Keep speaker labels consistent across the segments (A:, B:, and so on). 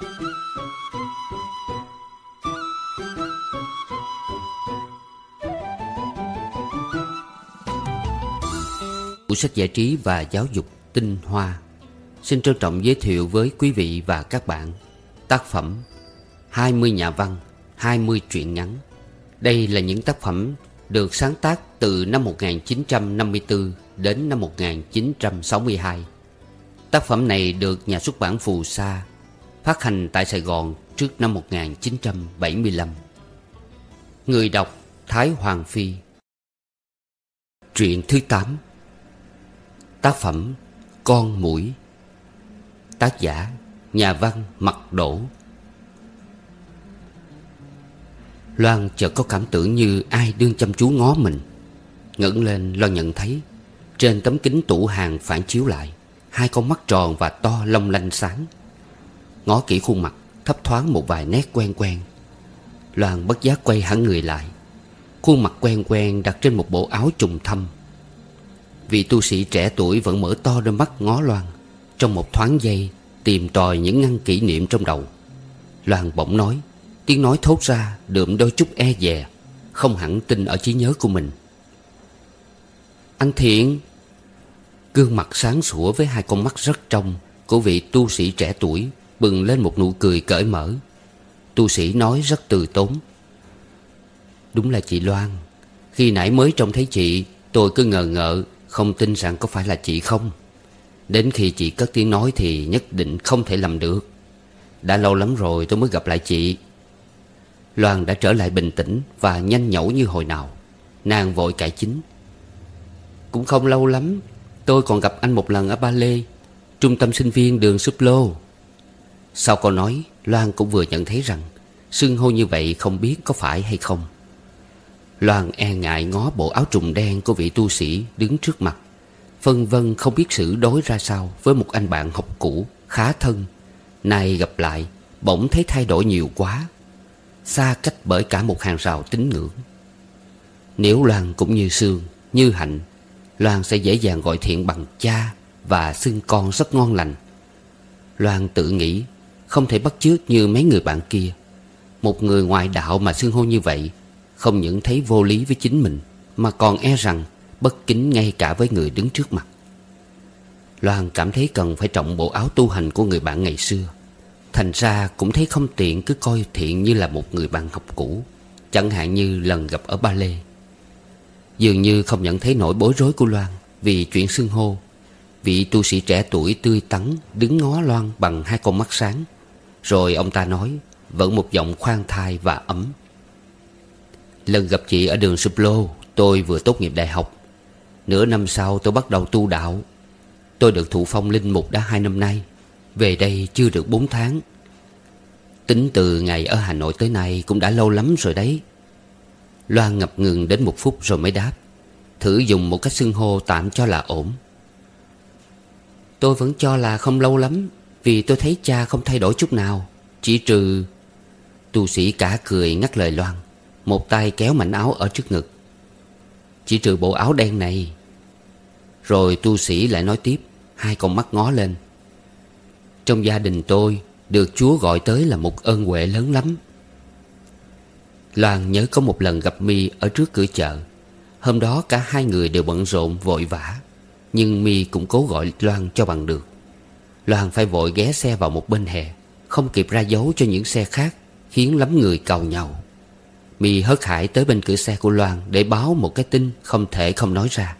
A: Tủ sách giải trí và giáo dục tinh hoa Xin trân trọng giới thiệu với quý vị và các bạn Tác phẩm 20 nhà văn 20 truyện ngắn. Đây là những tác phẩm được sáng tác từ năm 1954 đến năm 1962 Tác phẩm này được nhà xuất bản Phù Sa Phát hành tại Sài Gòn trước năm 1975 Người đọc Thái Hoàng Phi. Truyện thứ 8 Tác phẩm Con Mũi. Tác giả Nhà văn Mặc Đổ Loan chợt có cảm tưởng như ai đương chăm chú ngó mình. Ngẩng lên Loan nhận thấy, Trên tấm kính tủ hàng phản chiếu lại, Hai con mắt tròn và to long lanh sáng. Ngó kỹ khuôn mặt, Thấp thoáng một vài nét quen quen. Loan bất giác quay hẳn người lại. Khuôn mặt quen quen đặt trên một bộ áo trùng thâm. Vị tu sĩ trẻ tuổi vẫn mở to đôi mắt ngó Loan. Trong một thoáng giây, Tìm tòi những ngăn kỷ niệm trong đầu. Loan bỗng nói, Tiếng nói thốt ra, đượm đôi chút e dè, Không hẳn tin ở trí nhớ của mình. Anh Thiện, Gương mặt sáng sủa với hai con mắt rất trong Của vị tu sĩ trẻ tuổi. Bừng lên một nụ cười cởi mở. Tu sĩ nói rất từ tốn. Đúng là chị Loan, Khi nãy mới trông thấy chị, Tôi cứ ngờ ngợ, Không tin rằng có phải là chị không. Đến khi chị cất tiếng nói Thì nhất định không thể làm được. Đã lâu lắm rồi tôi mới gặp lại chị. Loan đã trở lại bình tĩnh Và nhanh nhẩu như hồi nào. Nàng vội cải chính. Cũng không lâu lắm, Tôi còn gặp anh một lần ở Ba Lê, Trung tâm sinh viên đường Súp Lô sau câu nói Loan cũng vừa nhận thấy rằng Xưng hô như vậy không biết có phải hay không? Loan e ngại ngó bộ áo trùng đen của vị tu sĩ đứng trước mặt. Phân vân không biết xử đối ra sao Với một anh bạn học cũ, khá thân. Nay gặp lại, Bỗng thấy thay đổi nhiều quá. Xa cách bởi cả một hàng rào tín ngưỡng. Nếu Loan cũng như Sương Như Hạnh, Loan sẽ dễ dàng gọi thiện bằng cha Và xưng con rất ngon lành. Loan tự nghĩ không thể bắt chước như mấy người bạn kia. Một người ngoại đạo mà xưng hô như vậy, Không những thấy vô lý với chính mình, Mà còn e rằng Bất kính ngay cả với người đứng trước mặt. Loan cảm thấy cần phải trọng bộ áo tu hành của người bạn ngày xưa. Thành ra cũng thấy không tiện cứ coi thiện như là một người bạn học cũ, Chẳng hạn như lần gặp ở ba lê. Dường như không nhận thấy nỗi bối rối của Loan Vì chuyện xưng hô. Vị tu sĩ trẻ tuổi tươi tắn, Đứng ngó Loan bằng hai con mắt sáng. Rồi ông ta nói Vẫn một giọng khoan thai và ấm. Lần gặp chị ở đường Sụp Lô Tôi vừa tốt nghiệp đại học. Nửa năm sau tôi bắt đầu tu đạo. Tôi được thụ phong linh mục đã hai năm nay. Về đây chưa được bốn tháng. Tính từ ngày ở Hà Nội tới nay Cũng đã lâu lắm rồi đấy. Loan ngập ngừng đến một phút rồi mới đáp. Thử dùng một cách xưng hô tạm cho là ổn. Tôi vẫn cho là không lâu lắm. Vì tôi thấy cha không thay đổi chút nào, Chỉ trừ Tu sĩ cả cười ngắt lời Loan, Một tay kéo mảnh áo ở trước ngực. Chỉ trừ bộ áo đen này, Rồi tu sĩ lại nói tiếp, Hai con mắt ngó lên. Trong gia đình tôi, Được Chúa gọi tới là một ơn huệ lớn lắm. Loan nhớ có một lần gặp mi ở trước cửa chợ. Hôm đó cả hai người đều bận rộn vội vã, Nhưng mi cũng cố gọi Loan cho bằng được. Loan phải vội ghé xe vào một bên hè, Không kịp ra dấu cho những xe khác, Khiến lắm người cầu nhau. Mi hớt hải tới bên cửa xe của Loan Để báo một cái tin không thể không nói ra.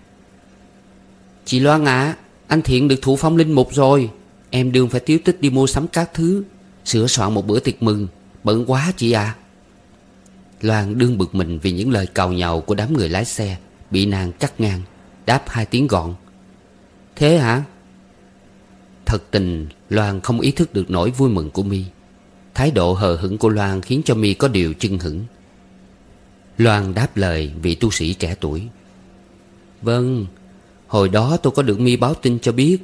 A: Chị Loan ạ, Anh Thiện được thụ phong linh mục rồi. Em đương phải tiếu tích đi mua sắm các thứ, Sửa soạn một bữa tiệc mừng. Bận quá chị à Loan đương bực mình vì những lời cào nhàu của đám người lái xe, Bị nàng cắt ngang, Đáp hai tiếng gọn. Thế hả? Thật tình, Loan không ý thức được nỗi vui mừng của mi. Thái độ hờ hững của Loan khiến cho mi có điều chưng hững Loan đáp lời vị tu sĩ trẻ tuổi. Vâng Hồi đó tôi có được mi báo tin cho biết,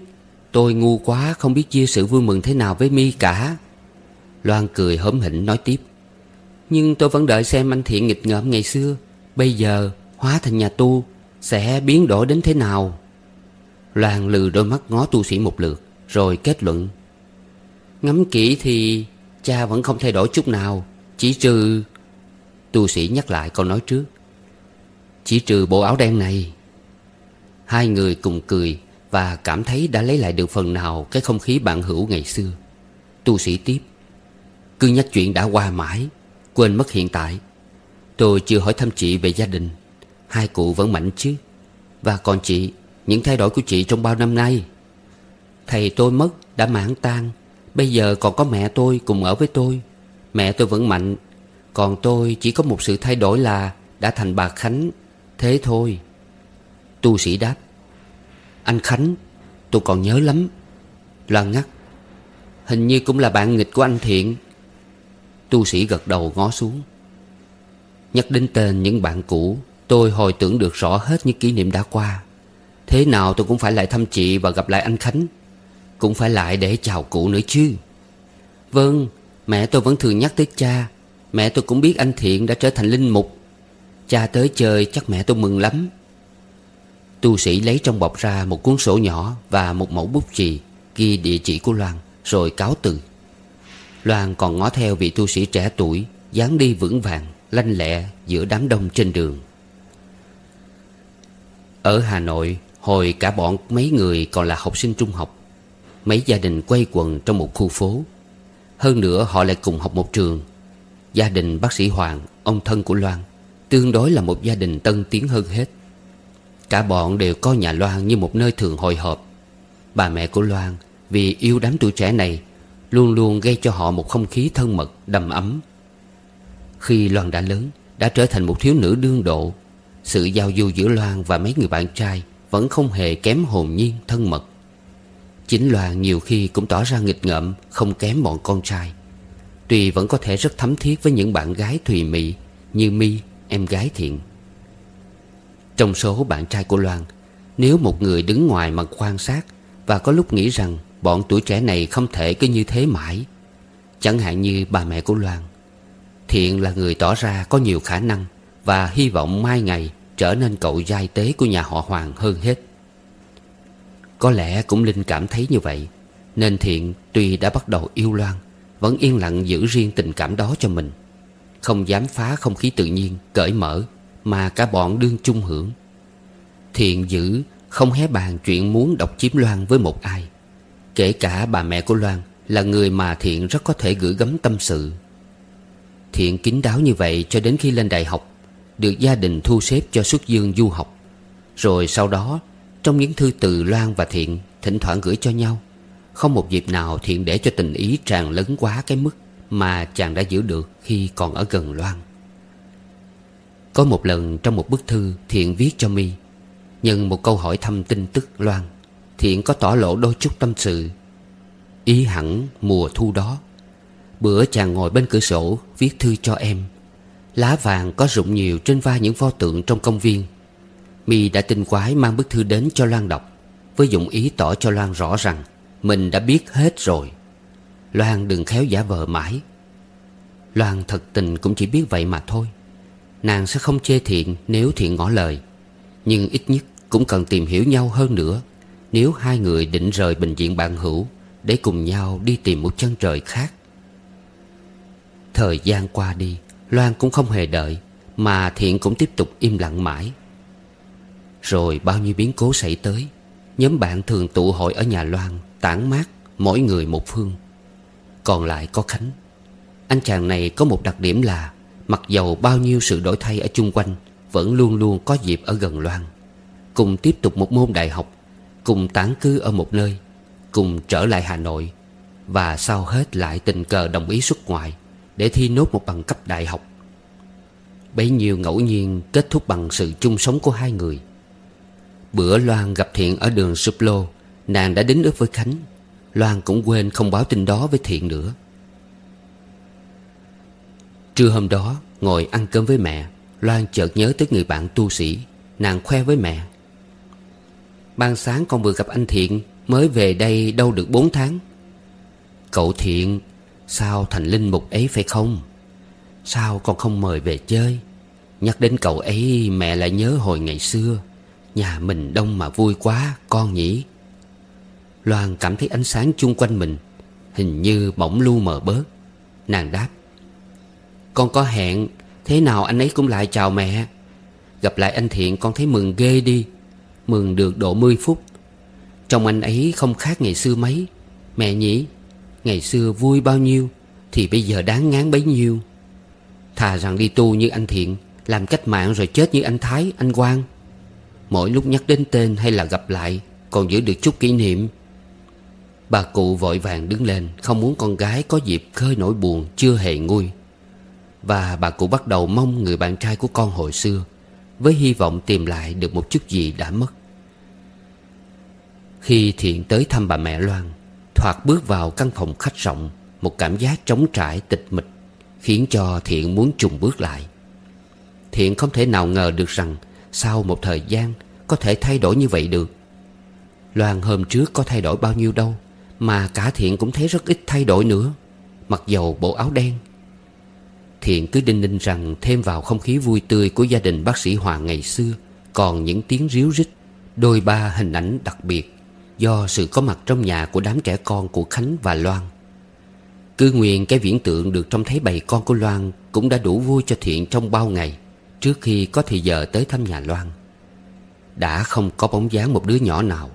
A: Tôi ngu quá không biết chia sự vui mừng thế nào với mi cả. Loan cười hớm hỉnh nói tiếp. Nhưng tôi vẫn đợi xem anh Thiện nghịch ngợm ngày xưa. Bây giờ hóa thành nhà tu, Sẽ biến đổi đến thế nào? Loan lừ đôi mắt ngó tu sĩ một lượt. Rồi kết luận. Ngắm kỹ thì Cha vẫn không thay đổi chút nào, Chỉ trừ Tu sĩ nhắc lại câu nói trước. Chỉ trừ bộ áo đen này. Hai người cùng cười Và cảm thấy đã lấy lại được phần nào Cái không khí bạn hữu ngày xưa. Tu sĩ tiếp. Cứ nhắc chuyện đã qua mãi, Quên mất hiện tại. Tôi chưa hỏi thăm chị về gia đình. Hai cụ vẫn mạnh chứ. Và còn chị, Những thay đổi của chị trong bao năm nay? Thầy tôi mất, đã mãn tan. Bây giờ còn có mẹ tôi cùng ở với tôi. Mẹ tôi vẫn mạnh. Còn tôi chỉ có một sự thay đổi là Đã thành bà Khánh. Thế thôi. Tu sĩ đáp, Anh Khánh, Tôi còn nhớ lắm. Loan ngắt, Hình như cũng là bạn nghịch của anh Thiện. Tu sĩ gật đầu ngó xuống. Nhắc đến tên những bạn cũ, Tôi hồi tưởng được rõ hết những kỷ niệm đã qua. Thế nào tôi cũng phải lại thăm chị và gặp lại anh Khánh. Cũng phải lại để chào cụ nữa chứ. Vâng Mẹ tôi vẫn thường nhắc tới cha. Mẹ tôi cũng biết anh Thiện đã trở thành linh mục. Cha tới chơi chắc mẹ tôi mừng lắm. Tu sĩ lấy trong bọc ra một cuốn sổ nhỏ Và một mẫu bút chì, Ghi địa chỉ của Loan, Rồi cáo từ. Loan còn ngó theo vị tu sĩ trẻ tuổi, dáng đi vững vàng, Lanh lẹ giữa đám đông trên đường. Ở Hà Nội, Hồi cả bọn mấy người còn là học sinh trung học Mấy gia đình quay quần trong một khu phố. Hơn nữa họ lại cùng học một trường. Gia đình bác sĩ Hoàng, Ông thân của Loan, Tương đối là một gia đình tân tiến hơn hết. Cả bọn đều coi nhà Loan như một nơi thường hội họp Bà mẹ của Loan, Vì yêu đám tuổi trẻ này, Luôn luôn gây cho họ một không khí thân mật, Đầm ấm. Khi Loan đã lớn, Đã trở thành một thiếu nữ đương độ, Sự giao du giữa Loan và mấy người bạn trai Vẫn không hề kém hồn nhiên, thân mật. Chính Loan nhiều khi cũng tỏ ra nghịch ngợm, Không kém bọn con trai. Tuy vẫn có thể rất thấm thiết với những bạn gái thùy mị, Như mi, em gái thiện. Trong số bạn trai của Loan, Nếu một người đứng ngoài mà quan sát Và có lúc nghĩ rằng Bọn tuổi trẻ này không thể cứ như thế mãi, Chẳng hạn như bà mẹ của Loan, Thiện là người tỏ ra có nhiều khả năng Và hy vọng mai ngày trở nên cậu giai tế của nhà họ Hoàng hơn hết. Có lẽ cũng Linh cảm thấy như vậy. Nên Thiện tuy đã bắt đầu yêu Loan Vẫn yên lặng giữ riêng tình cảm đó cho mình. Không dám phá không khí tự nhiên, cởi mở Mà cả bọn đương chung hưởng. Thiện giữ không hé bàn chuyện muốn độc chiếm Loan với một ai. Kể cả bà mẹ của Loan Là người mà Thiện rất có thể gửi gắm tâm sự. Thiện kín đáo như vậy cho đến khi lên đại học Được gia đình thu xếp cho xuất dương du học. Rồi sau đó trong những thư từ Loan và Thiện, Thỉnh thoảng gửi cho nhau. Không một dịp nào Thiện để cho tình ý tràn lớn quá cái mức Mà chàng đã giữ được khi còn ở gần Loan. Có một lần trong một bức thư Thiện viết cho mi, Nhân một câu hỏi thăm tin tức Loan, Thiện có tỏ lộ đôi chút tâm sự. Ý hẳn mùa thu đó, Bữa chàng ngồi bên cửa sổ Viết thư cho em. Lá vàng có rụng nhiều trên vai những pho tượng trong công viên. My đã tinh quái mang bức thư đến cho Loan đọc, Với dụng ý tỏ cho Loan rõ rằng Mình đã biết hết rồi. Loan đừng khéo giả vờ mãi. Loan thật tình cũng chỉ biết vậy mà thôi. Nàng sẽ không chê thiện nếu thiện ngỏ lời, Nhưng ít nhất cũng cần tìm hiểu nhau hơn nữa. Nếu hai người định rời bệnh viện bạn hữu Để cùng nhau đi tìm một chân trời khác. Thời gian qua đi, Loan cũng không hề đợi, Mà Thiện cũng tiếp tục im lặng mãi. Rồi bao nhiêu biến cố xảy tới, Nhóm bạn thường tụ hội ở nhà Loan, Tản mát mỗi người một phương. Còn lại có Khánh. Anh chàng này có một đặc điểm là Mặc dầu bao nhiêu sự đổi thay ở chung quanh, Vẫn luôn luôn có dịp ở gần Loan. Cùng tiếp tục một môn đại học, Cùng tán cư ở một nơi, Cùng trở lại Hà Nội, Và sau hết lại tình cờ đồng ý xuất ngoại Để thi nốt một bằng cấp đại học. Bấy nhiêu ngẫu nhiên kết thúc bằng sự chung sống của hai người. Bữa Loan gặp Thiện ở đường Súp Lô Nàng đã đến ước với Khánh. Loan cũng quên không báo tin đó với Thiện nữa. Trưa hôm đó, Ngồi ăn cơm với mẹ, Loan chợt nhớ tới người bạn tu sĩ. Nàng khoe với mẹ. Ban sáng con vừa gặp anh Thiện, Mới về đây đâu được 4 tháng. Cậu Thiện, Sao thành linh mục ấy phải không? Sao con không mời về chơi? Nhắc đến cậu ấy, mẹ lại nhớ hồi ngày xưa. Nhà mình đông mà vui quá con nhỉ? Loan cảm thấy ánh sáng chung quanh mình Hình như bỗng lu mờ bớt. Nàng đáp Con có hẹn Thế nào anh ấy cũng lại chào mẹ. Gặp lại anh Thiện con thấy mừng ghê đi Mừng được độ 10 phút. Trong anh ấy không khác ngày xưa mấy. Mẹ nhỉ Ngày xưa vui bao nhiêu Thì bây giờ đáng ngán bấy nhiêu. Thà rằng đi tu như anh Thiện Làm cách mạng rồi chết như anh Thái, anh Quang. Mỗi lúc nhắc đến tên hay là gặp lại, Còn giữ được chút kỷ niệm. Bà cụ vội vàng đứng lên, Không muốn con gái có dịp khơi nỗi buồn Chưa hề nguôi. Và bà cụ bắt đầu mong người bạn trai của con hồi xưa, Với hy vọng tìm lại được một chút gì đã mất. Khi Thiện tới thăm bà mẹ Loan, Thoạt bước vào căn phòng khách rộng, Một cảm giác trống trải, tịch mịch, Khiến cho Thiện muốn trùng bước lại. Thiện không thể nào ngờ được rằng sau một thời gian, Có thể thay đổi như vậy được. Loan hôm trước có thay đổi bao nhiêu đâu, Mà cả Thiện cũng thấy rất ít thay đổi nữa, Mặc dầu bộ áo đen. Thiện cứ đinh ninh rằng Thêm vào không khí vui tươi của gia đình bác sĩ Hoàng ngày xưa, Còn những tiếng ríu rít, Đôi ba hình ảnh đặc biệt Do sự có mặt trong nhà của đám trẻ con của Khánh và Loan. Cứ nguyện cái viễn tượng được trông thấy bầy con của Loan Cũng đã đủ vui cho Thiện trong bao ngày. Trước khi có thì giờ tới thăm nhà Loan. Đã không có bóng dáng một đứa nhỏ nào.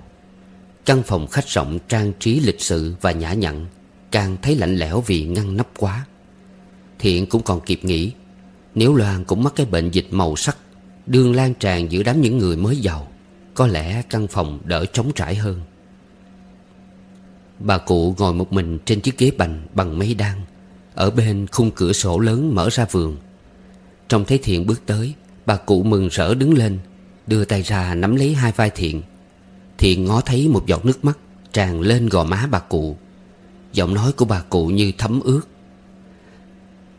A: Căn phòng khách rộng, trang trí lịch sự và nhã nhặn, Càng thấy lạnh lẽo vì ngăn nắp quá. Thiện cũng còn kịp nghĩ, Nếu Loan cũng mắc cái bệnh dịch màu sắc Đương lan tràn giữa đám những người mới giàu, Có lẽ căn phòng đỡ trống trải hơn. Bà cụ ngồi một mình trên chiếc ghế bành bằng mấy đan, Ở bên khung cửa sổ lớn mở ra vườn. Trông thấy Thiện bước tới, Bà cụ mừng rỡ đứng lên, Đưa tay ra nắm lấy hai vai Thiện. Thiện ngó thấy một giọt nước mắt Tràn lên gò má bà cụ. Giọng nói của bà cụ như thấm ướt.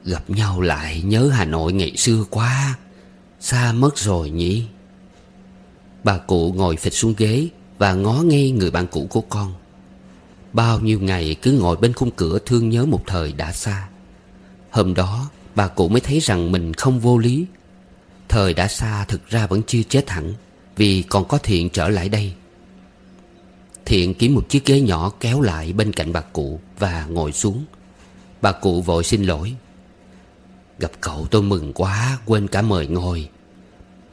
A: Gặp nhau lại nhớ Hà Nội ngày xưa quá, Xa mất rồi nhỉ? Bà cụ ngồi phịch xuống ghế Và ngó ngay người bạn cũ của con. Bao nhiêu ngày cứ ngồi bên khung cửa thương nhớ một thời đã xa. Hôm đó bà cụ mới thấy rằng mình không vô lý. Thời đã xa thực ra vẫn chưa chết hẳn, Vì còn có Thiện trở lại đây. Thiện kiếm một chiếc ghế nhỏ kéo lại bên cạnh bà cụ Và ngồi xuống. Bà cụ vội xin lỗi. Gặp cậu tôi mừng quá, Quên cả mời ngồi.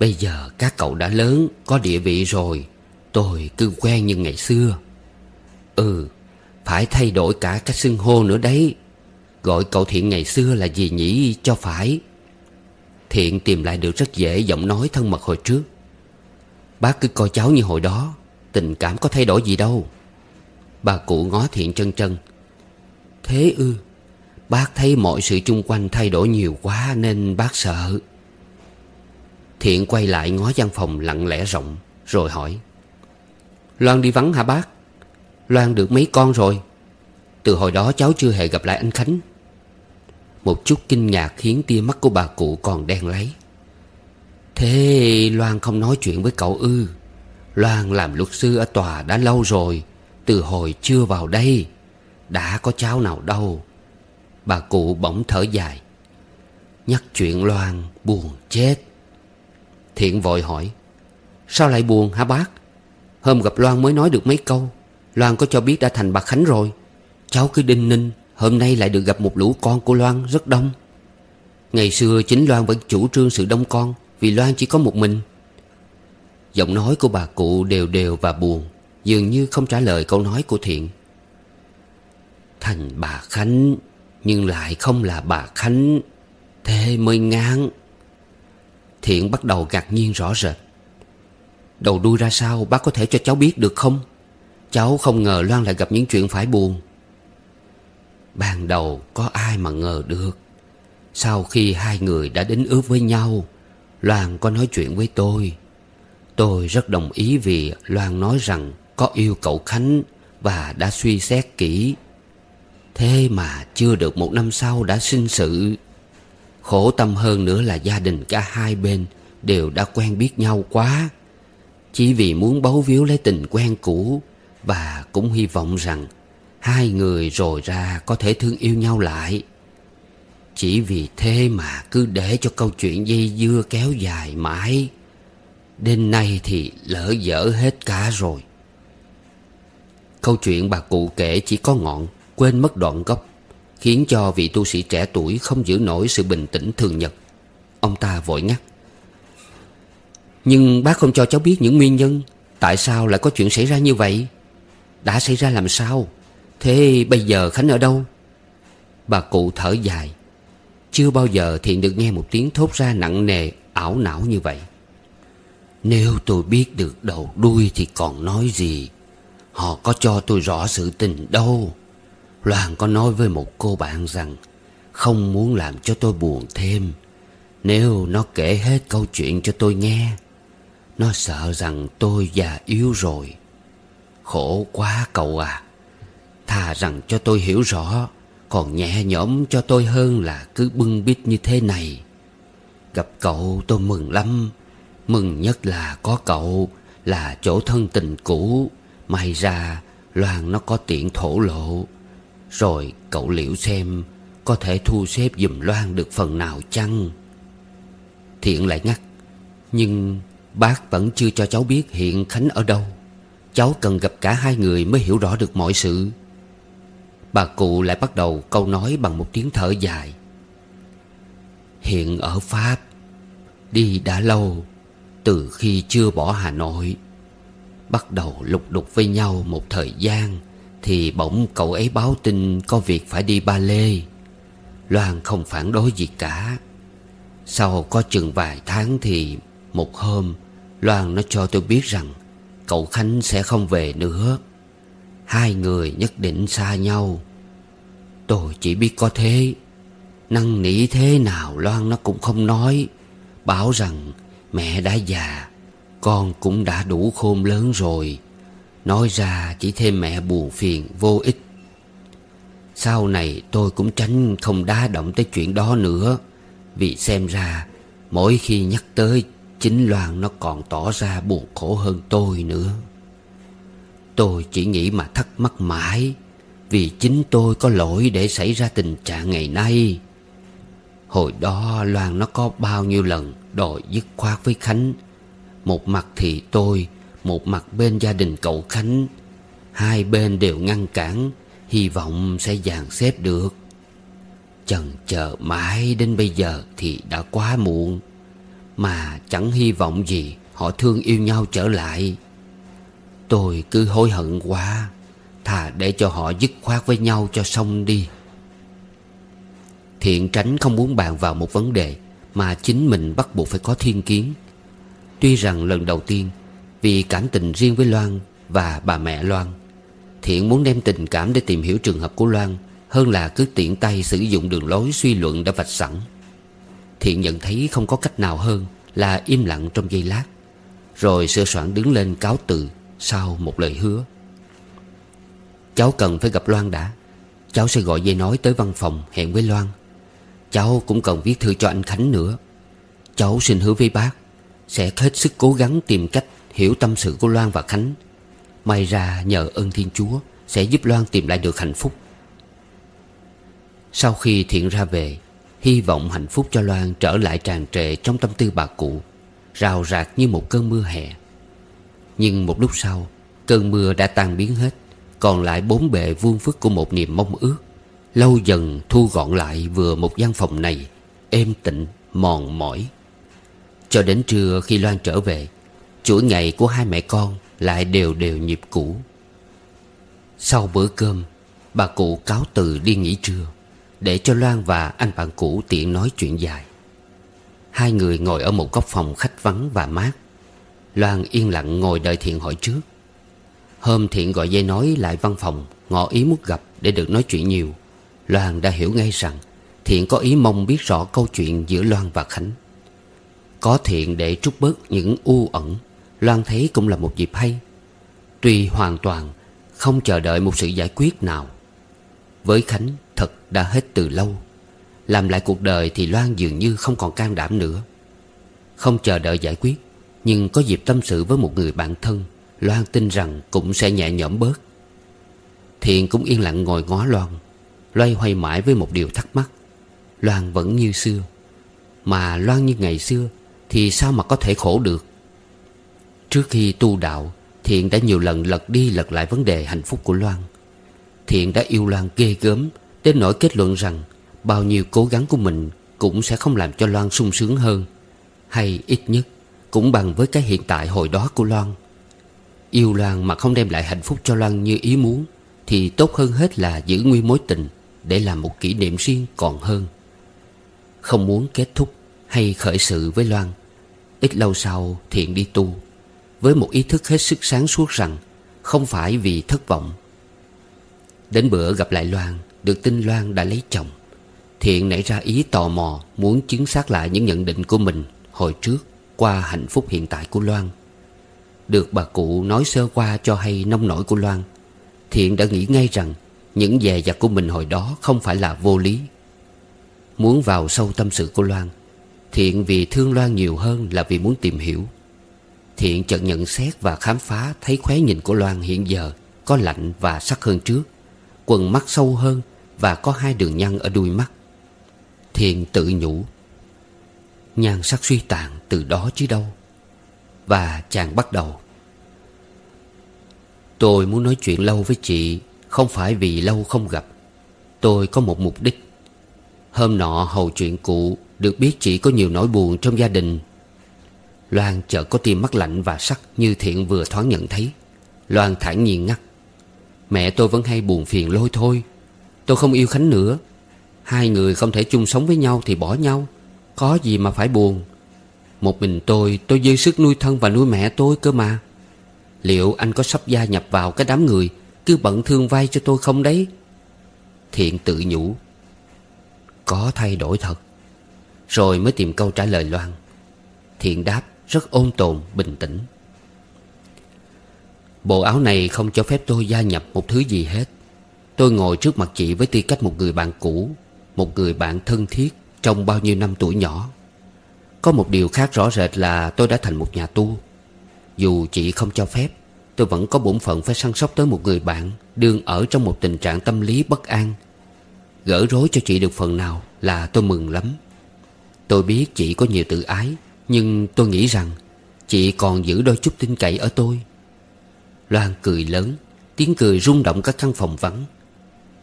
A: Bây giờ các cậu đã lớn, Có địa vị rồi. Tôi cứ quen như ngày xưa. Ừ Phải thay đổi cả cách xưng hô nữa đấy. Gọi cậu Thiện ngày xưa là gì nhỉ? Cho phải. Thiện tìm lại được rất dễ, giọng nói thân mật hồi trước. Bác cứ coi cháu như hồi đó, Tình cảm có thay đổi gì đâu. Bà cụ ngó Thiện chân chân. Thế ư, Bác thấy mọi sự chung quanh thay đổi nhiều quá Nên bác sợ. Thiện quay lại ngó gian phòng lặng lẽ rộng, Rồi hỏi. Loan đi vắng hả bác? Loan được mấy con rồi? Từ hồi đó cháu chưa hề gặp lại anh Khánh. Một chút kinh ngạc khiến tia mắt của bà cụ còn đen lấy. Thế Loan không nói chuyện với cậu ư? Loan làm luật sư ở tòa đã lâu rồi, Từ hồi chưa vào đây. Đã có cháu nào đâu. Bà cụ bỗng thở dài. Nhắc chuyện Loan buồn chết. Thiện vội hỏi, Sao lại buồn hả bác? Hôm gặp Loan mới nói được mấy câu. Loan có cho biết đã thành bà Khánh rồi. Cháu cứ đinh ninh Hôm nay lại được gặp một lũ con của Loan rất đông. Ngày xưa chính Loan vẫn chủ trương sự đông con Vì Loan chỉ có một mình. Giọng nói của bà cụ đều đều và buồn, Dường như không trả lời câu nói của Thiện. Thành bà Khánh, Nhưng lại không là bà Khánh, Thế mới ngán. Thiện bắt đầu ngạc nhiên rõ rệt. Đầu đuôi ra sao bác có thể cho cháu biết được không? Cháu không ngờ Loan lại gặp những chuyện phải buồn. Ban đầu có ai mà ngờ được. Sau khi hai người đã đến ước với nhau, Loan có nói chuyện với tôi. Tôi rất đồng ý vì Loan nói rằng có yêu cậu Khánh Và đã suy xét kỹ. Thế mà chưa được một năm sau đã sinh sự. Khổ tâm hơn nữa là gia đình cả hai bên Đều đã quen biết nhau quá. Chỉ vì muốn bấu víu lấy tình quen cũ Và cũng hy vọng rằng Hai người rồi ra có thể thương yêu nhau lại. Chỉ vì thế mà cứ để cho câu chuyện dây dưa kéo dài mãi. Đến nay thì lỡ dở hết cả rồi. Câu chuyện bà cụ kể chỉ có ngọn, Quên mất đoạn gốc, Khiến cho vị tu sĩ trẻ tuổi không giữ nổi sự bình tĩnh thường nhật. Ông ta vội ngắt. Nhưng bác không cho cháu biết những nguyên nhân, Tại sao lại có chuyện xảy ra như vậy? Đã xảy ra làm sao? Thế bây giờ Khánh ở đâu? Bà cụ thở dài. Chưa bao giờ Thiện được nghe một tiếng thốt ra nặng nề, ảo não như vậy. Nếu tôi biết được đầu đuôi thì còn nói gì? Họ có cho tôi rõ sự tình đâu. Loan có nói với một cô bạn rằng Không muốn làm cho tôi buồn thêm. Nếu nó kể hết câu chuyện cho tôi nghe, Nó sợ rằng tôi già yếu rồi. Khổ quá cậu à. Thà rằng cho tôi hiểu rõ, Còn nhẹ nhõm cho tôi hơn là cứ bưng bít như thế này. Gặp cậu tôi mừng lắm. Mừng nhất là có cậu, Là chỗ thân tình cũ. May ra, Loan nó có tiện thổ lộ. Rồi cậu liệu xem, Có thể thu xếp dùm Loan được phần nào chăng? Thiện lại ngắt, Nhưng bác vẫn chưa cho cháu biết hiện Khánh ở đâu. Cháu cần gặp cả hai người mới hiểu rõ được mọi sự. Bà cụ lại bắt đầu câu nói bằng một tiếng thở dài. Hiện ở Pháp, Đi đã lâu, Từ khi chưa bỏ Hà Nội, Bắt đầu lục đục với nhau một thời gian, Thì bỗng cậu ấy báo tin có việc phải đi ba lê. Loan không phản đối gì cả. Sau có chừng vài tháng thì Một hôm, Loan nó cho tôi biết rằng Cậu Khánh sẽ không về nữa. Hai người nhất định xa nhau. Tôi chỉ biết có thế. Năng nỉ thế nào Loan nó cũng không nói. Bảo rằng mẹ đã già, Con cũng đã đủ khôn lớn rồi. Nói ra chỉ thêm mẹ buồn phiền vô ích. Sau này tôi cũng tránh không đá động tới chuyện đó nữa. Vì xem ra Mỗi khi nhắc tới Chính Loan nó còn tỏ ra buồn khổ hơn tôi nữa. Tôi chỉ nghĩ mà thắc mắc mãi, Vì chính tôi có lỗi để xảy ra tình trạng ngày nay. Hồi đó Loan nó có bao nhiêu lần đòi dứt khoát với Khánh. Một mặt thì tôi, Một mặt bên gia đình cậu Khánh. Hai bên đều ngăn cản, Hy vọng sẽ dàn xếp được. Chần chờ mãi đến bây giờ thì đã quá muộn, Mà chẳng hy vọng gì Họ thương yêu nhau trở lại. Tôi cứ hối hận quá, Thà để cho họ dứt khoát với nhau cho xong đi. Thiện tránh không muốn bàn vào một vấn đề Mà chính mình bắt buộc phải có thiên kiến. Tuy rằng lần đầu tiên, Vì cảm tình riêng với Loan Và bà mẹ Loan, Thiện muốn đem tình cảm để tìm hiểu trường hợp của Loan Hơn là cứ tiện tay sử dụng đường lối suy luận đã vạch sẵn. Thiện nhận thấy không có cách nào hơn Là im lặng trong giây lát, Rồi sửa soạn đứng lên cáo từ. Sau một lời hứa. Cháu cần phải gặp Loan đã. Cháu sẽ gọi dây nói tới văn phòng hẹn với Loan. Cháu cũng cần viết thư cho anh Khánh nữa. Cháu xin hứa với bác, Sẽ hết sức cố gắng tìm cách Hiểu tâm sự của Loan và Khánh. May ra nhờ ơn Thiên Chúa Sẽ giúp Loan tìm lại được hạnh phúc. Sau khi Thiện ra về, Hy vọng hạnh phúc cho Loan trở lại tràn trề Trong tâm tư bà cụ, Rào rạc như một cơn mưa hè. Nhưng một lúc sau Cơn mưa đã tan biến hết Còn lại bốn bề vuông phức của một niềm mong ước. Lâu dần thu gọn lại vừa một gian phòng này Êm tịnh, mòn mỏi. Cho đến trưa khi Loan trở về Chuỗi ngày của hai mẹ con lại đều đều nhịp cũ. Sau bữa cơm Bà cụ cáo từ đi nghỉ trưa Để cho Loan và anh bạn cũ tiện nói chuyện dài. Hai người ngồi ở một góc phòng khách vắng và mát. Loan yên lặng ngồi đợi Thiện hỏi trước. Hôm Thiện gọi dây nói lại văn phòng Ngọ ý muốn gặp để được nói chuyện nhiều. Loan đã hiểu ngay rằng, Thiện có ý mong biết rõ câu chuyện giữa Loan và Khánh. Có Thiện để trút bớt những u ẩn, Loan thấy cũng là một dịp hay. Tuy hoàn toàn, không chờ đợi một sự giải quyết nào. Với Khánh, thật đã hết từ lâu. Làm lại cuộc đời thì Loan dường như không còn can đảm nữa. Không chờ đợi giải quyết nhưng có dịp tâm sự với một người bạn thân, Loan tin rằng cũng sẽ nhẹ nhõm bớt. Thiện cũng yên lặng ngồi ngó Loan, Loay hoay mãi với một điều thắc mắc. Loan vẫn như xưa, Mà Loan như ngày xưa Thì sao mà có thể khổ được? Trước khi tu đạo, Thiện đã nhiều lần lật đi lật lại vấn đề hạnh phúc của Loan. Thiện đã yêu Loan ghê gớm Đến nỗi kết luận rằng Bao nhiêu cố gắng của mình Cũng sẽ không làm cho Loan sung sướng hơn, Hay ít nhất cũng bằng với cái hiện tại hồi đó của Loan. Yêu Loan mà không đem lại hạnh phúc cho Loan như ý muốn, Thì tốt hơn hết là giữ nguyên mối tình Để làm một kỷ niệm riêng còn hơn. Không muốn kết thúc hay khởi sự với Loan, Ít lâu sau Thiện đi tu, Với một ý thức hết sức sáng suốt rằng Không phải vì thất vọng. Đến bữa gặp lại Loan, Được tin Loan đã lấy chồng, Thiện nảy ra ý tò mò Muốn chứng xác lại những nhận định của mình Hồi trước qua hạnh phúc hiện tại của Loan. Được bà cụ nói sơ qua cho hay nông nổi của Loan, Thiện đã nghĩ ngay rằng Những dè dặt của mình hồi đó không phải là vô lý. Muốn vào sâu tâm sự của Loan, Thiện vì thương Loan nhiều hơn là vì muốn tìm hiểu. Thiện chợt nhận xét và khám phá Thấy khóe nhìn của Loan hiện giờ Có lạnh và sắc hơn trước, Quần mắt sâu hơn Và có hai đường nhăn ở đuôi mắt. Thiện tự nhủ Nhan sắc suy tàn từ đó chứ đâu. Và chàng bắt đầu. Tôi muốn nói chuyện lâu với chị, Không phải vì lâu không gặp. Tôi có một mục đích. Hôm nọ hầu chuyện cụ Được biết chị có nhiều nỗi buồn trong gia đình. Loan chợt có tim mắt lạnh và sắc Như Thiện vừa thoáng nhận thấy. Loan thản nhiên ngắt. Mẹ tôi vẫn hay buồn phiền lôi thôi. Tôi không yêu Khánh nữa. Hai người không thể chung sống với nhau thì bỏ nhau. Có gì mà phải buồn? Một mình tôi tôi dư sức nuôi thân và nuôi mẹ tôi cơ mà. Liệu anh có sắp gia nhập vào cái đám người Cứ bận thương vay cho tôi không đấy? Thiện tự nhủ. Có thay đổi thật. Rồi mới tìm câu trả lời Loan. Thiện đáp rất ôn tồn, bình tĩnh. Bộ áo này không cho phép tôi gia nhập một thứ gì hết. Tôi ngồi trước mặt chị với tư cách một người bạn cũ, Một người bạn thân thiết trong bao nhiêu năm tuổi nhỏ, Có một điều khác rõ rệt là tôi đã thành một nhà tu. Dù chị không cho phép, Tôi vẫn có bổn phận phải săn sóc tới một người bạn Đương ở trong một tình trạng tâm lý bất an. Gỡ rối cho chị được phần nào là tôi mừng lắm. Tôi biết chị có nhiều tự ái, Nhưng tôi nghĩ rằng Chị còn giữ đôi chút tin cậy ở tôi. Loan cười lớn, Tiếng cười rung động các căn phòng vắng.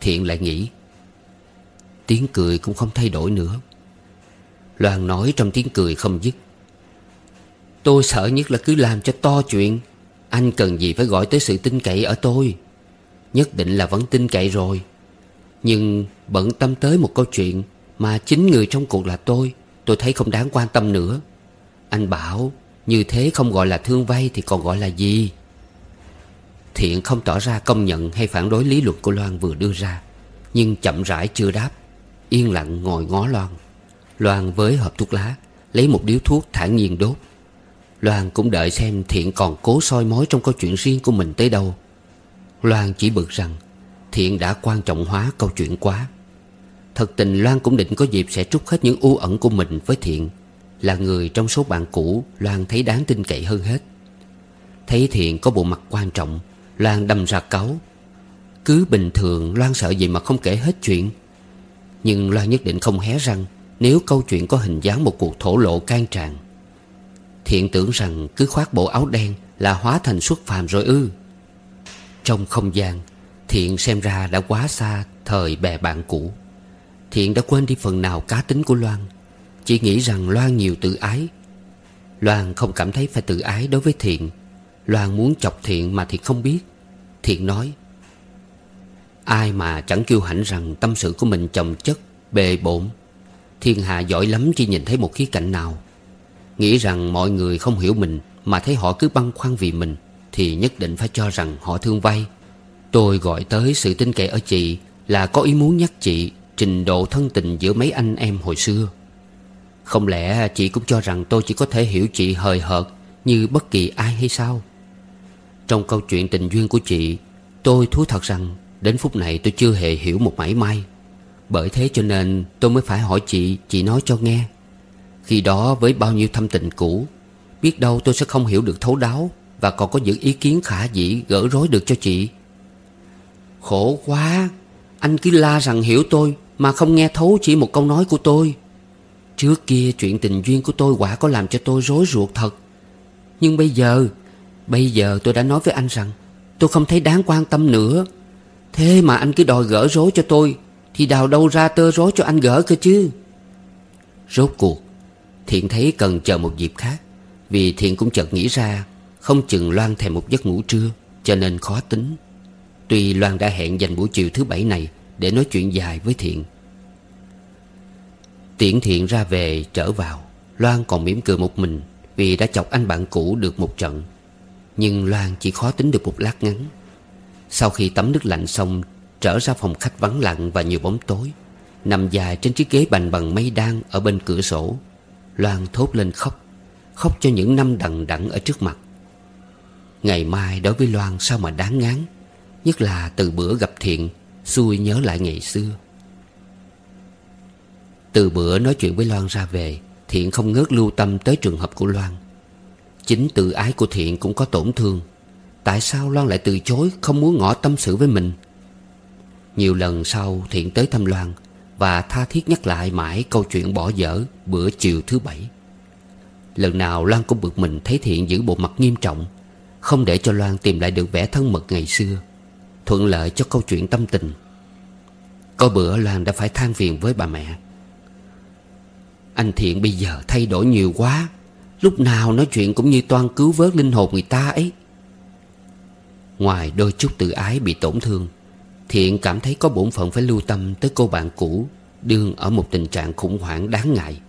A: Thiện lại nghĩ Tiếng cười cũng không thay đổi nữa. Loan nói trong tiếng cười không dứt. Tôi sợ nhất là cứ làm cho to chuyện. Anh cần gì phải gọi tới sự tin cậy ở tôi? Nhất định là vẫn tin cậy rồi. Nhưng bận tâm tới một câu chuyện Mà chính người trong cuộc là tôi Tôi thấy không đáng quan tâm nữa. Anh bảo, Như thế không gọi là thương vay thì còn gọi là gì? Thiện không tỏ ra công nhận hay phản đối lý luận của Loan vừa đưa ra, Nhưng chậm rãi chưa đáp. Yên lặng ngồi ngó Loan. Loan với hộp thuốc lá, Lấy một điếu thuốc thản nhiên đốt. Loan cũng đợi xem Thiện còn cố soi mối trong câu chuyện riêng của mình tới đâu. Loan chỉ bực rằng Thiện đã quan trọng hóa câu chuyện quá. Thật tình Loan cũng định có dịp sẽ trút hết những ưu ẩn của mình với Thiện. Là người trong số bạn cũ, Loan thấy đáng tin cậy hơn hết. Thấy Thiện có bộ mặt quan trọng, Loan đâm ra cáu. Cứ bình thường, Loan sợ gì mà không kể hết chuyện. Nhưng Loan nhất định không hé răng Nếu câu chuyện có hình dáng một cuộc thổ lộ can tràn Thiện tưởng rằng cứ khoác bộ áo đen Là hóa thành xuất phàm rồi ư. Trong không gian, Thiện xem ra đã quá xa Thời bè bạn cũ. Thiện đã quên đi phần nào cá tính của Loan, Chỉ nghĩ rằng Loan nhiều tự ái. Loan không cảm thấy phải tự ái đối với Thiện. Loan muốn chọc Thiện mà Thiện không biết. Thiện nói Ai mà chẳng kêu hãnh rằng tâm sự của mình chồng chất, bề bộn. Thiên hạ giỏi lắm chỉ nhìn thấy một khía cạnh nào. Nghĩ rằng mọi người không hiểu mình Mà thấy họ cứ băn khoăn vì mình Thì nhất định phải cho rằng họ thương vay. Tôi gọi tới sự tin cậy ở chị Là có ý muốn nhắc chị Trình độ thân tình giữa mấy anh em hồi xưa. Không lẽ chị cũng cho rằng tôi chỉ có thể hiểu chị hời hợt Như bất kỳ ai hay sao? Trong câu chuyện tình duyên của chị Tôi thú thật rằng Đến phút này tôi chưa hề hiểu một mảy may. Bởi thế cho nên tôi mới phải hỏi chị Chị nói cho nghe. Khi đó với bao nhiêu thâm tình cũ, Biết đâu tôi sẽ không hiểu được thấu đáo Và còn có những ý kiến khả dĩ Gỡ rối được cho chị. Khổ quá, Anh cứ la rằng hiểu tôi Mà không nghe thấu chỉ một câu nói của tôi. Trước kia chuyện tình duyên của tôi quả có làm cho tôi rối ruột thật. Nhưng bây giờ Bây giờ tôi đã nói với anh rằng Tôi không thấy đáng quan tâm nữa. Thế mà anh cứ đòi gỡ rối cho tôi, Thì đào đâu ra tơ rối cho anh gỡ cơ chứ? Rốt cuộc, Thiện thấy cần chờ một dịp khác, Vì Thiện cũng chợt nghĩ ra, Không chừng Loan thèm một giấc ngủ trưa, Cho nên khó tính. Tuy Loan đã hẹn dành buổi chiều thứ bảy này Để nói chuyện dài với Thiện. Tiễn Thiện ra về trở vào, Loan còn mỉm cười một mình Vì đã chọc anh bạn cũ được một trận. Nhưng Loan chỉ khó tính được một lát ngắn. Sau khi tắm nước lạnh xong, Trở ra phòng khách vắng lặng và nhiều bóng tối. Nằm dài trên chiếc ghế bành bằng mây đan Ở bên cửa sổ. Loan thốt lên khóc Khóc cho những năm đằng đẵng ở trước mặt. Ngày mai đối với Loan sao mà đáng ngán, Nhất là từ bữa gặp Thiện Xui nhớ lại ngày xưa. Từ bữa nói chuyện với Loan ra về, Thiện không ngớt lưu tâm tới trường hợp của Loan. Chính tự ái của Thiện cũng có tổn thương. Tại sao Loan lại từ chối Không muốn ngỏ tâm sự với mình? Nhiều lần sau Thiện tới thăm Loan Và tha thiết nhắc lại mãi câu chuyện bỏ dở Bữa chiều thứ bảy. Lần nào Loan cũng bực mình thấy Thiện giữ bộ mặt nghiêm trọng, Không để cho Loan tìm lại được vẻ thân mật ngày xưa, Thuận lợi cho câu chuyện tâm tình. Có bữa Loan đã phải than phiền với bà mẹ. Anh Thiện bây giờ thay đổi nhiều quá, Lúc nào nói chuyện cũng như toan cứu vớt linh hồn người ta ấy. Ngoài đôi chút tự ái bị tổn thương, Thiện cảm thấy có bổn phận phải lưu tâm tới cô bạn cũ, Đương ở một tình trạng khủng hoảng đáng ngại.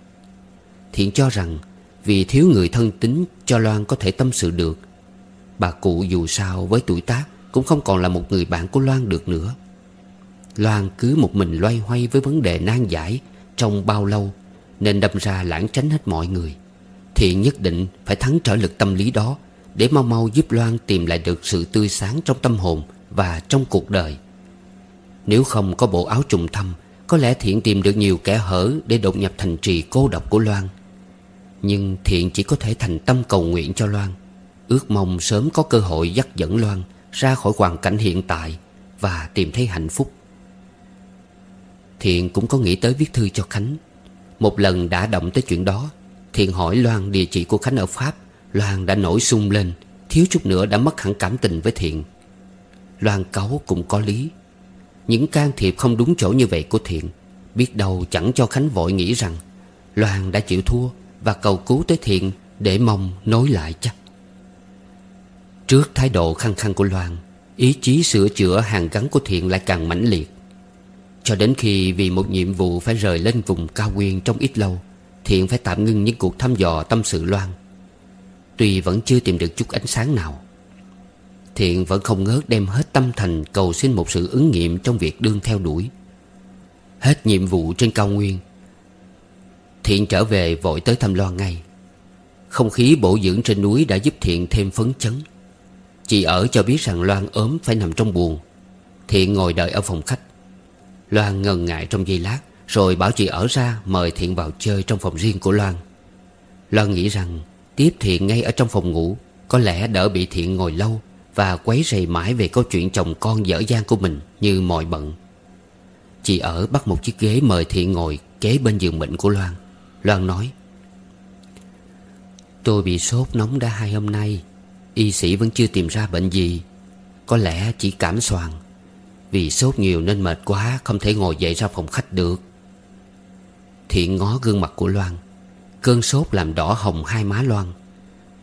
A: Thiện cho rằng Vì thiếu người thân tín cho Loan có thể tâm sự được, Bà cụ dù sao với tuổi tác Cũng không còn là một người bạn của Loan được nữa. Loan cứ một mình loay hoay với vấn đề nan giải Trong bao lâu Nên đâm ra lãng tránh hết mọi người. Thiện nhất định phải thắng trở lực tâm lý đó để mau mau giúp Loan tìm lại được sự tươi sáng trong tâm hồn Và trong cuộc đời. Nếu không có bộ áo trùng thâm, Có lẽ Thiện tìm được nhiều kẻ hở Để đột nhập thành trì cô độc của Loan. Nhưng Thiện chỉ có thể thành tâm cầu nguyện cho Loan, Ước mong sớm có cơ hội dắt dẫn Loan Ra khỏi hoàn cảnh hiện tại Và tìm thấy hạnh phúc. Thiện cũng có nghĩ tới viết thư cho Khánh. Một lần đã động tới chuyện đó, Thiện hỏi Loan địa chỉ của Khánh ở Pháp. Loan đã nổi sung lên, Thiếu chút nữa đã mất hẳn cảm tình với Thiện. Loan cáu cũng có lý. Những can thiệp không đúng chỗ như vậy của Thiện, Biết đâu chẳng cho Khánh vội nghĩ rằng Loan đã chịu thua Và cầu cứu tới Thiện Để mong nối lại chắc. Trước thái độ khăng khăng của Loan, Ý chí sửa chữa hàng gắn của Thiện lại càng mãnh liệt. Cho đến khi vì một nhiệm vụ phải rời lên vùng cao nguyên trong ít lâu, Thiện phải tạm ngưng những cuộc thăm dò tâm sự Loan. Tuy vẫn chưa tìm được chút ánh sáng nào, Thiện vẫn không ngớt đem hết tâm thành cầu xin một sự ứng nghiệm trong việc đương theo đuổi. Hết nhiệm vụ trên cao nguyên, Thiện trở về vội tới thăm Loan ngay. Không khí bổ dưỡng trên núi đã giúp Thiện thêm phấn chấn. Chị ở cho biết rằng Loan ốm phải nằm trong buồn Thiện ngồi đợi ở phòng khách. Loan ngần ngại trong giây lát, Rồi bảo chị ở ra mời Thiện vào chơi trong phòng riêng của Loan. Loan nghĩ rằng Tiếp Thiện ngay ở trong phòng ngủ, Có lẽ đỡ bị Thiện ngồi lâu Và quấy rầy mãi về câu chuyện chồng con dở dang của mình Như mọi bận. Chị ở bắt một chiếc ghế mời Thiện ngồi Kế bên giường bệnh của Loan. Loan nói, Tôi bị sốt nóng đã hai hôm nay, Y sĩ vẫn chưa tìm ra bệnh gì. Có lẽ chỉ cảm soàn Vì sốt nhiều nên mệt quá, Không thể ngồi dậy ra phòng khách được. Thiện ngó gương mặt của Loan. Cơn sốt làm đỏ hồng hai má Loan.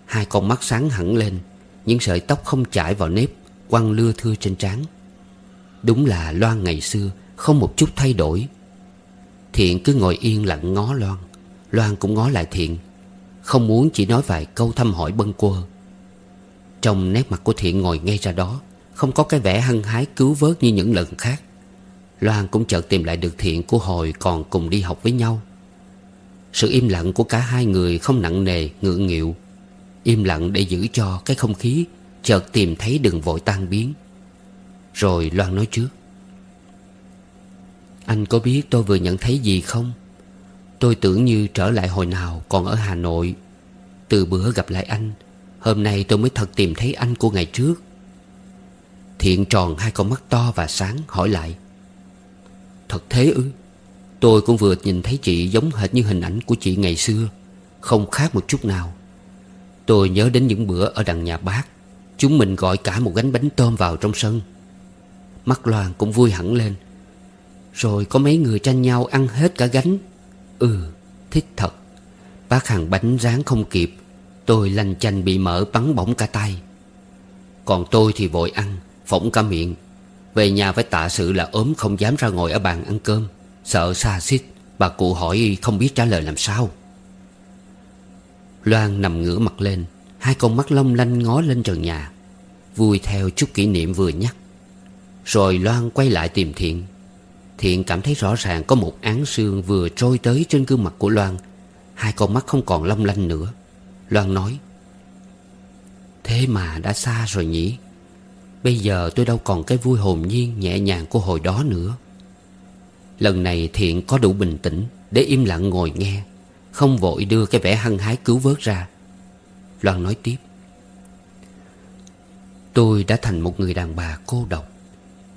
A: Hai con mắt sáng hẳn lên, Những sợi tóc không chảy vào nếp, Quăng lưa thưa trên trán. Đúng là Loan ngày xưa Không một chút thay đổi. Thiện cứ ngồi yên lặng ngó Loan Loan cũng ngó lại Thiện, Không muốn chỉ nói vài câu thăm hỏi bâng quơ. Trong nét mặt của Thiện ngồi ngay ra đó, Không có cái vẻ hăng hái cứu vớt như những lần khác. Loan cũng chợt tìm lại được Thiện của hồi còn cùng đi học với nhau sự im lặng của cả hai người không nặng nề ngượng nghịu. Im lặng để giữ cho cái không khí, Chợt tìm thấy đừng vội tan biến. Rồi Loan nói trước. Anh có biết tôi vừa nhận thấy gì không? Tôi tưởng như trở lại hồi nào còn ở Hà Nội. Từ bữa gặp lại anh, Hôm nay tôi mới thật tìm thấy anh của ngày trước. Thiện tròn hai con mắt to và sáng hỏi lại. Thật thế ư? Tôi cũng vừa nhìn thấy chị giống hệt như hình ảnh của chị ngày xưa, Không khác một chút nào. Tôi nhớ đến những bữa ở đằng nhà bác, Chúng mình gọi cả một gánh bánh tôm vào trong sân. Mắt Loan cũng vui hẳn lên. Rồi có mấy người tranh nhau ăn hết cả gánh. Ừ thích thật. Bác hàng bánh ráng không kịp, Tôi lanh chanh bị mỡ bắn bỏng cả tay. Còn tôi thì vội ăn, Phỏng cả miệng. Về nhà phải tạ sự là ốm không dám ra ngồi ở bàn ăn cơm. Sợ xa xít, Bà cụ hỏi không biết trả lời làm sao. Loan nằm ngửa mặt lên, Hai con mắt long lanh ngó lên trần nhà, Vui theo chút kỷ niệm vừa nhắc. Rồi Loan quay lại tìm Thiện. Thiện cảm thấy rõ ràng có một án sương vừa trôi tới trên gương mặt của Loan, Hai con mắt không còn long lanh nữa. Loan nói, Thế mà đã xa rồi nhỉ? Bây giờ tôi đâu còn cái vui hồn nhiên nhẹ nhàng của hồi đó nữa. Lần này Thiện có đủ bình tĩnh, Để im lặng ngồi nghe, Không vội đưa cái vẻ hăng hái cứu vớt ra. Loan nói tiếp, Tôi đã thành một người đàn bà cô độc,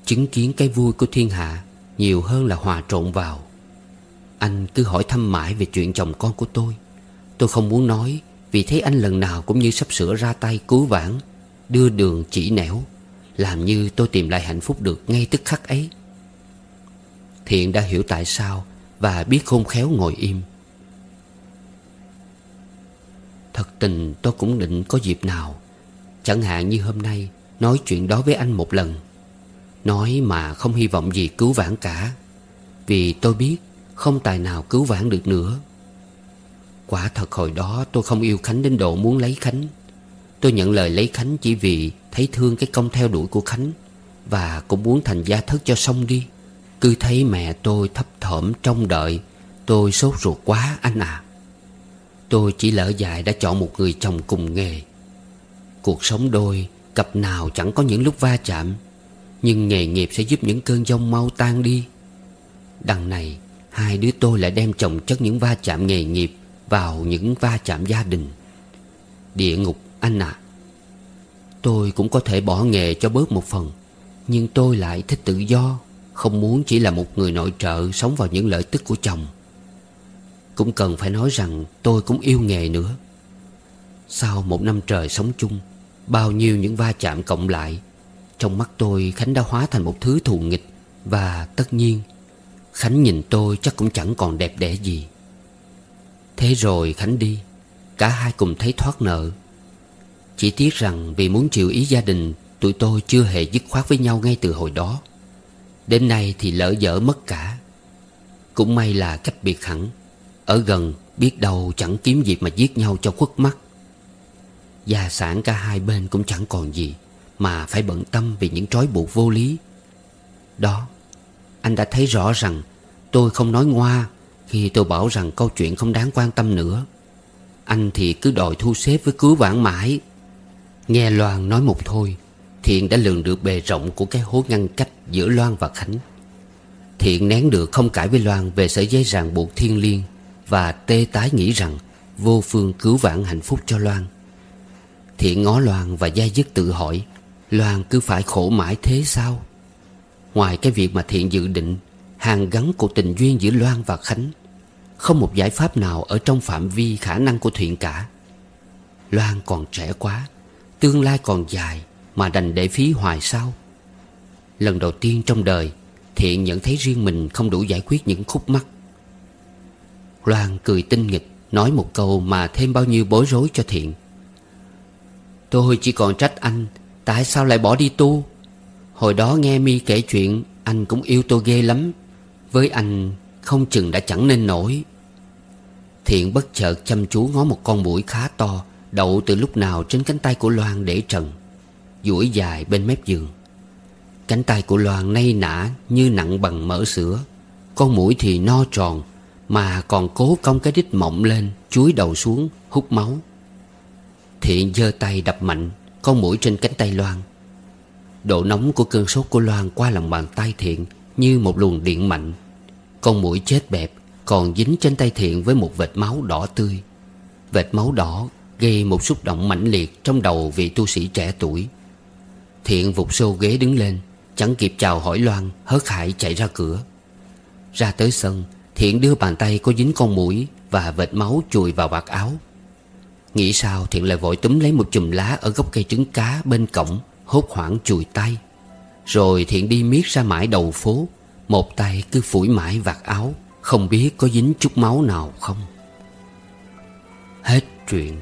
A: Chứng kiến cái vui của thiên hạ Nhiều hơn là hòa trộn vào. Anh cứ hỏi thăm mãi về chuyện chồng con của tôi. Tôi không muốn nói Vì thấy anh lần nào cũng như sắp sửa ra tay cứu vãn, Đưa đường chỉ nẻo, Làm như tôi tìm lại hạnh phúc được ngay tức khắc ấy. Thiện đã hiểu tại sao Và biết khôn khéo ngồi im. Thật tình tôi cũng định có dịp nào. Chẳng hạn như hôm nay, Nói chuyện đó với anh một lần. Nói mà không hy vọng gì cứu vãn cả. Vì tôi biết Không tài nào cứu vãn được nữa. Quả thật hồi đó tôi không yêu Khánh đến độ muốn lấy Khánh. Tôi nhận lời lấy Khánh chỉ vì Thấy thương cái công theo đuổi của Khánh Và cũng muốn thành gia thất cho xong đi. Cứ thấy mẹ tôi thấp thỏm trông đợi, Tôi sốt ruột quá anh à Tôi chỉ lỡ dài đã chọn một người chồng cùng nghề. Cuộc sống đôi, Cặp nào chẳng có những lúc va chạm, Nhưng nghề nghiệp sẽ giúp những cơn giông mau tan đi. Đằng này, Hai đứa tôi lại đem chồng chất những va chạm nghề nghiệp Vào những va chạm gia đình. Địa ngục, anh ạ. À. Tôi cũng có thể bỏ nghề cho bớt một phần, Nhưng tôi lại thích tự do. Không muốn chỉ là một người nội trợ Sống vào những lợi tức của chồng. Cũng cần phải nói rằng Tôi cũng yêu nghề nữa. Sau một năm trời sống chung, Bao nhiêu những va chạm cộng lại, Trong mắt tôi Khánh đã hóa thành một thứ thù nghịch Và tất nhiên, Khánh nhìn tôi chắc cũng chẳng còn đẹp đẽ gì. Thế rồi Khánh đi, Cả hai cùng thấy thoát nợ. Chỉ tiếc rằng vì muốn chịu ý gia đình, Tụi tôi chưa hề dứt khoát với nhau ngay từ hồi đó. Đến nay thì lỡ dở mất cả. Cũng may là cách biệt hẳn. Ở gần, biết đâu chẳng kiếm dịp mà giết nhau cho khuất mắt. Gia sản cả hai bên cũng chẳng còn gì, Mà phải bận tâm vì những trói buộc vô lý. Đó, Anh đã thấy rõ rằng Tôi không nói ngoa Khi tôi bảo rằng câu chuyện không đáng quan tâm nữa. Anh thì cứ đòi thu xếp với cứu vãn mãi. Nghe Loan nói một thôi Thiện đã lường được bề rộng của cái hố ngăn cách giữa Loan và Khánh. Thiện nén được không cãi với Loan về sợi dây ràng buộc thiên liêng Và tê tái nghĩ rằng Vô phương cứu vãn hạnh phúc cho Loan. Thiện ngó Loan và dai dứt tự hỏi, Loan cứ phải khổ mãi thế sao? Ngoài cái việc mà Thiện dự định Hàng gắn cuộc tình duyên giữa Loan và Khánh, Không một giải pháp nào Ở trong phạm vi khả năng của Thiện cả. Loan còn trẻ quá, Tương lai còn dài mà đành để phí hoài sao Lần đầu tiên trong đời Thiện nhận thấy riêng mình không đủ giải quyết những khúc mắc. Loan cười tinh nghịch, Nói một câu mà thêm bao nhiêu bối rối cho Thiện. Tôi chỉ còn trách anh, Tại sao lại bỏ đi tu? Hồi đó nghe mi kể chuyện, Anh cũng yêu tôi ghê lắm. Với anh, không chừng đã chẳng nên nổi. Thiện bất chợt chăm chú ngó một con mũi khá to, Đậu từ lúc nào trên cánh tay của Loan để trần duỗi dài bên mép giường. Cánh tay của Loan nay nã như nặng bằng mỡ sữa. Con mũi thì no tròn, Mà còn cố cong cái đít mộng lên Chuối đầu xuống, hút máu. Thiện giơ tay đập mạnh, Con mũi trên cánh tay Loan. Độ nóng của cơn sốt của Loan qua lòng bàn tay Thiện Như một luồng điện mạnh. Con mũi chết bẹp, Còn dính trên tay Thiện với một vệt máu đỏ tươi. Vệt máu đỏ Gây một xúc động mãnh liệt Trong đầu vị tu sĩ trẻ tuổi. Thiện vụt xô ghế đứng lên, Chẳng kịp chào hỏi Loan, Hớt hải chạy ra cửa. Ra tới sân, Thiện đưa bàn tay có dính con mũi Và vệt máu chùi vào vạt áo. Nghĩ sao Thiện lại vội túm lấy một chùm lá Ở gốc cây trứng cá bên cổng, Hốt hoảng chùi tay. Rồi Thiện đi miết ra mãi đầu phố, Một tay cứ phủi mãi vạt áo, Không biết có dính chút máu nào không. Hết chuyện.